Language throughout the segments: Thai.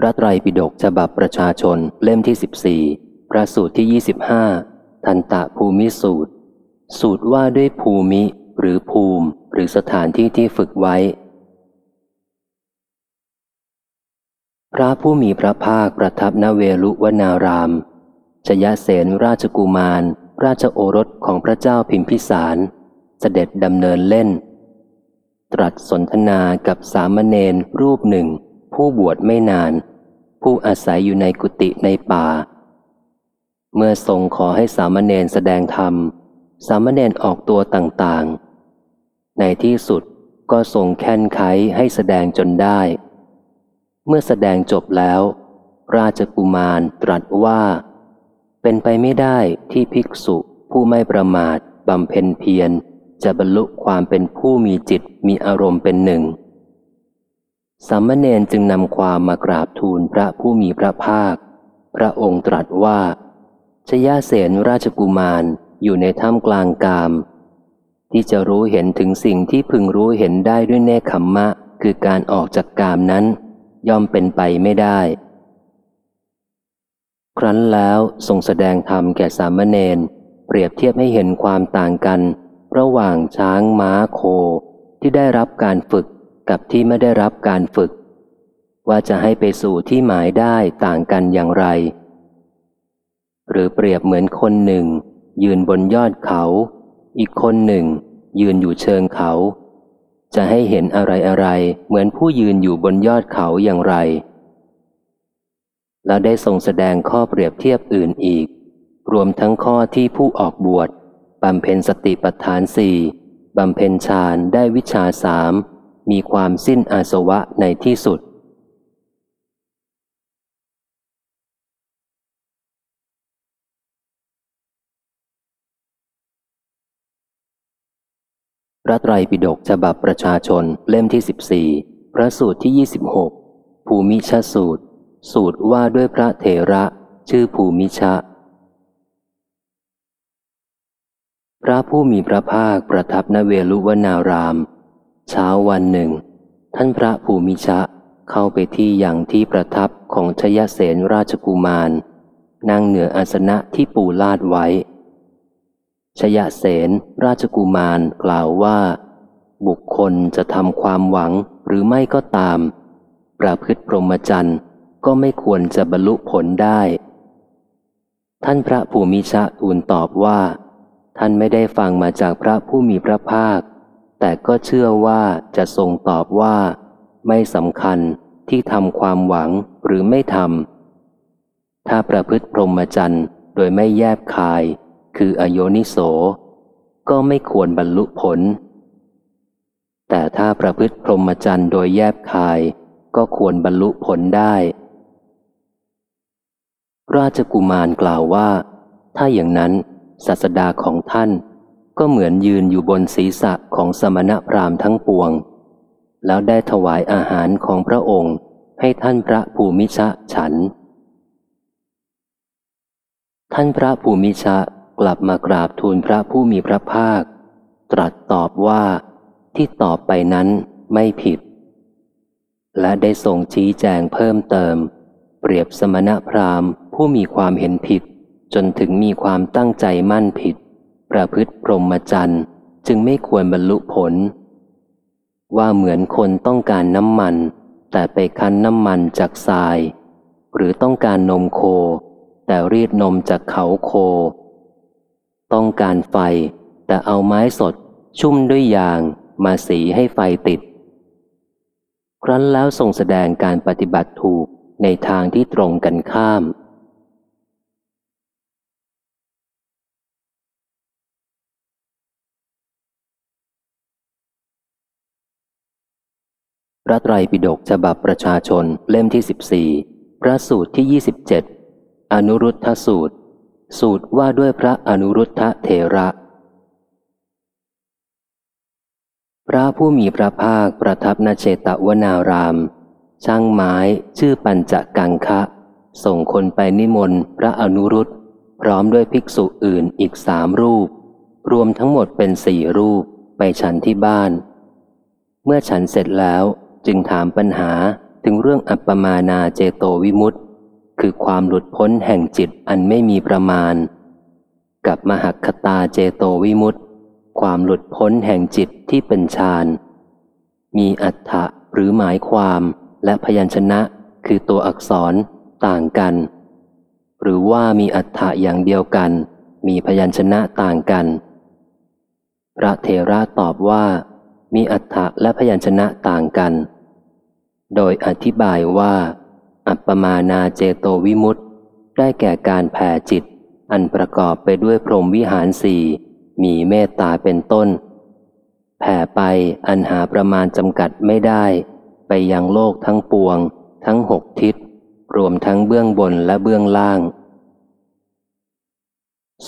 พระไตรปิฎกฉบับประชาชนเล่มที่ 14 พระสูตรที่ 25 ทันตะภูมิสูตร สูตรว่าด้วยภูมิหรือภูมิหรือสถานที่ที่ฝึกไว้ พระผู้มีพระภาคประทับนเวลุวนาราม ชยเสนราชกุมาร ราชโอรสของพระเจ้าพิมพิสาร เสด็จดำเนินเล่น ตรัสสนทนากับสามเณรรูปหนึ่ง ผู้บวชไม่นาน ผู้อาศัยอยู่ในกุฏิในป่า เมื่อทรงขอให้สามเณรแสดงธรรม สามเณรออกตัวต่างๆ ในที่สุดก็ทรงแค้นไขให้แสดงจนได้ เมื่อแสดงจบแล้ว ราชกุมารตรัสว่า เป็นไปไม่ได้ที่ภิกษุผู้ไม่ประมาทบำเพ็ญเพียรจะบรรลุความเป็นผู้มีจิตมีอารมณ์เป็นหนึ่ง สามเณรจึงนำความมากราบทูลพระผู้มีพระภาค พระองค์ตรัสว่า ชยาเสนราชกุมารอยู่ในถ้ำกลางกาม ที่จะรู้เห็นถึงสิ่งที่พึงรู้เห็นได้ด้วยเนคขมมะ คือการออกจากกามนั้น ย่อมเป็นไปไม่ได้ ครั้นแล้วทรงแสดงธรรมแก่สามเณรเปรียบเทียบให้เห็นความต่างกัน ระหว่างช้างม้าโคที่ได้รับการฝึก กับที่ไม่ได้รับการฝึก ว่าจะให้ไปสู่ที่หมายได้ต่างกันอย่างไร หรือเปรียบเหมือนคนหนึ่ง ยืนบนยอดเขา อีกคนหนึ่ง ยืนอยู่เชิงเขา จะให้เห็นอะไรอะไรเหมือนผู้ยืนอยู่บนยอดเขาอย่างไร แล้วได้ทรงแสดงข้อเปรียบเทียบอื่นอีก รวมทั้งข้อที่ผู้ออกบวชบำเพ็ญสติปัฏฐานสี่บำเพ็ญฌานได้วิชาสาม มีความสิ้นอาสวะในที่สุดพระไตรปิฎกฉบับประชาชนเล่มที่ 14 พระสูตรที่ 26 ภูมิชาสูตร สูตรว่าด้วยพระเถระชื่อภูมิชะ พระผู้มีพระภาคประทับนเวลุวนาราม เช้าวันหนึ่ง ท่านพระภูมิชะเข้าไปที่อย่างที่ประทับของชยเสนราชกุมาร นั่งเหนืออาสนะที่ปูลาดไว้ ชยเสนราชกุมารกล่าวว่า บุคคลจะทำความหวังหรือไม่ก็ตาม ประพฤติพรหมจรรย์ก็ไม่ควรจะบรรลุผลได้ ท่านพระภูมิชะทูลตอบว่า ท่านไม่ได้ฟังมาจากพระผู้มีพระภาค แต่ก็เชื่อว่าจะทรงตอบว่า ไม่สำคัญที่ทำความหวังหรือไม่ทำถ้าประพฤติพรหมจรรย์โดยไม่แยบคาย คืออโยนิโส ก็ไม่ควรบรรลุผล แต่ถ้าประพฤติพรหมจรรย์โดยแยบคาย ก็ควรบรรลุผลได้ ราชกุมารกล่าวว่า ถ้าอย่างนั้นศาสดาของท่าน ก็เหมือนยืนอยู่บนศีรษะของสมณพราหมณ์ทั้งปวง แล้วได้ถวายอาหารของพระองค์ให้ท่านพระภูมิชะฉัน ท่านพระภูมิชะกลับมากราบทูลพระผู้มีพระภาค ตรัสตอบว่าที่ตอบไปนั้นไม่ผิด และได้ทรงชี้แจงเพิ่มเติม เปรียบสมณพราหมณ์ผู้มีความเห็นผิด จนถึงมีความตั้งใจมั่นผิด ประพฤติพรหมจรรย์จึงไม่ควรบรรลุผล ว่าเหมือนคนต้องการน้ำมัน แต่ไปคั้นน้ำมันจากทราย หรือต้องการนมโค แต่รีดนมจากเขาโค ต้องการไฟ แต่เอาไม้สด ชุ่มด้วยยางมาสีให้ไฟติด ครั้นแล้วทรงแสดงการปฏิบัติถูกในทางที่ตรงกันข้าม พระไตรปิฎกฉบับประชาชนเล่มที่ 14 พระสูตรที่ 27 อนุรุทธสูตร สูตรว่าด้วยพระอนุรุทธเถระ พระผู้มีพระภาคประทับนาเชตวนาราม ช่างไม้ชื่อปัญจกังคะ ส่งคนไปนิมนต์พระอนุรุตพร้อมด้วยภิกษุอื่นอีกสามรูป รวมทั้งหมดเป็นสี่รูปไปฉันที่บ้าน เมื่อฉันเสร็จแล้ว จึงถามปัญหาถึงเรื่องอัปปมานาเจโตวิมุตติ คือความหลุดพ้นแห่งจิตอันไม่มีประมาณ กับมหัคตาเจโตวิมุตติ ความหลุดพ้นแห่งจิตที่เป็นฌานมีอัฏฐะหรือหมายความและพยัญชนะคือตัวอักษรต่างกัน หรือว่ามีอัฏฐะอย่างเดียวกัน มีพยัญชนะต่างกัน พระเทระตอบว่า มีอัฏฐะและพยัญชนะต่างกัน โดยอธิบายว่า อัปปมานาเจโตวิมุตติได้แก่การแผ่จิต อันประกอบไปด้วยพรหมวิหารสี่มีเมตตาเป็นต้น แผ่ไปอันหาประมาณจำกัดไม่ได้ ไปยังโลกทั้งปวง ทั้งหกทิศ รวมทั้งเบื้องบนและเบื้องล่าง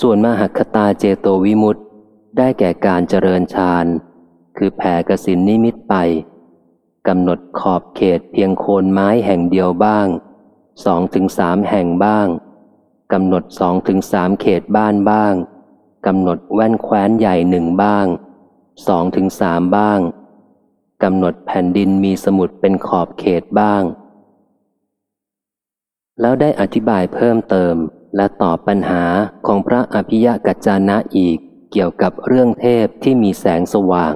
ส่วนมหัคคตาเจโตวิมุตติได้แก่การเจริญฌานคือแผ่กสินนิมิตไป กำหนดขอบเขตเพียงโคนไม้แห่งเดียวบ้างสองถึงสามแห่งบ้างกำหนดสองถึงสามเขตบ้านบ้างกำหนดแว่นแคว้นใหญ่หนึ่งบ้างสองถึงสามบ้างกำหนดแผ่นดินมีสมุดเป็นขอบเขตบ้าง แล้วได้อธิบายเพิ่มเติมและตอบปัญหาของพระอภิยกัจจานะอีกเกี่ยวกับเรื่องเทพที่มีแสงสว่าง